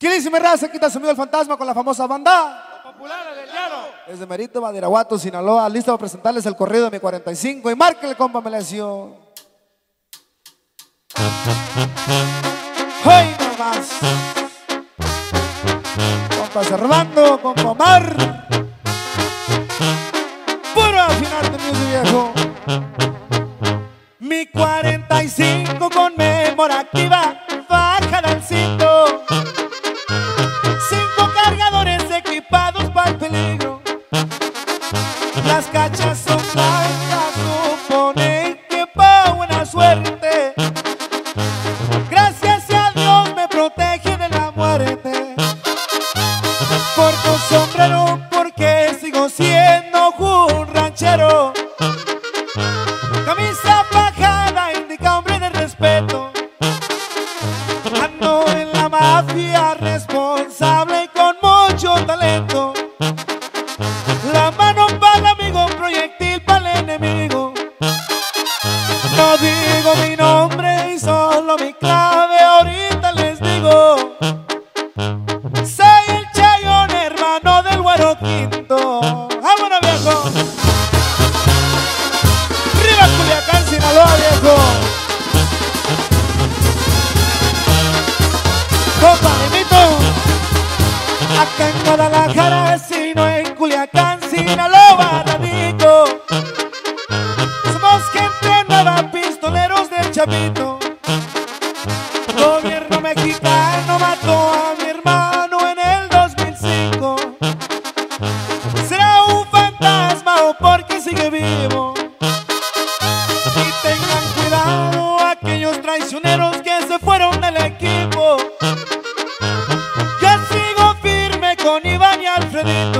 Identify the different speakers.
Speaker 1: Quilísima raza, quita sumido el fantasma con la famosa banda.
Speaker 2: Populares del llano.
Speaker 1: Desde Merito, Badiraguato, Sinaloa, listo para presentarles el corrido de mi 45 y márquele, compa Melesio. ¡Hoy no más! Compa Servando, compa Omar. Puro afinar de mi viejo. Mi 45 conmemorativa, baja suerte. Gracias a Dios me protege de la muerte. Porto sombrero porque sigo siendo un ranchero. Camisa fajada indica hombre de respeto. Ando en la mafia responsable y con mucho talento. La mano para el amigo, proyectil para el enemigo. No digo mi nombre y solo mi clave, ahorita les digo. Soy el Chayón, hermano del Güero Quinto. ¡Vámonos, viejo! ¡Arriba Culiacán, Sinaloa, viejo! ¡Compa! Acá en Guadalajara, sino en Culiacán, Sinaloa, radico. Gobierno mexicano mató a mi hermano en el 2005. ¿Será un fantasma o porque sigue vivo? Y tengan cuidado aquellos traicioneros que se fueron del equipo. Yo sigo firme con Iván y Alfredito.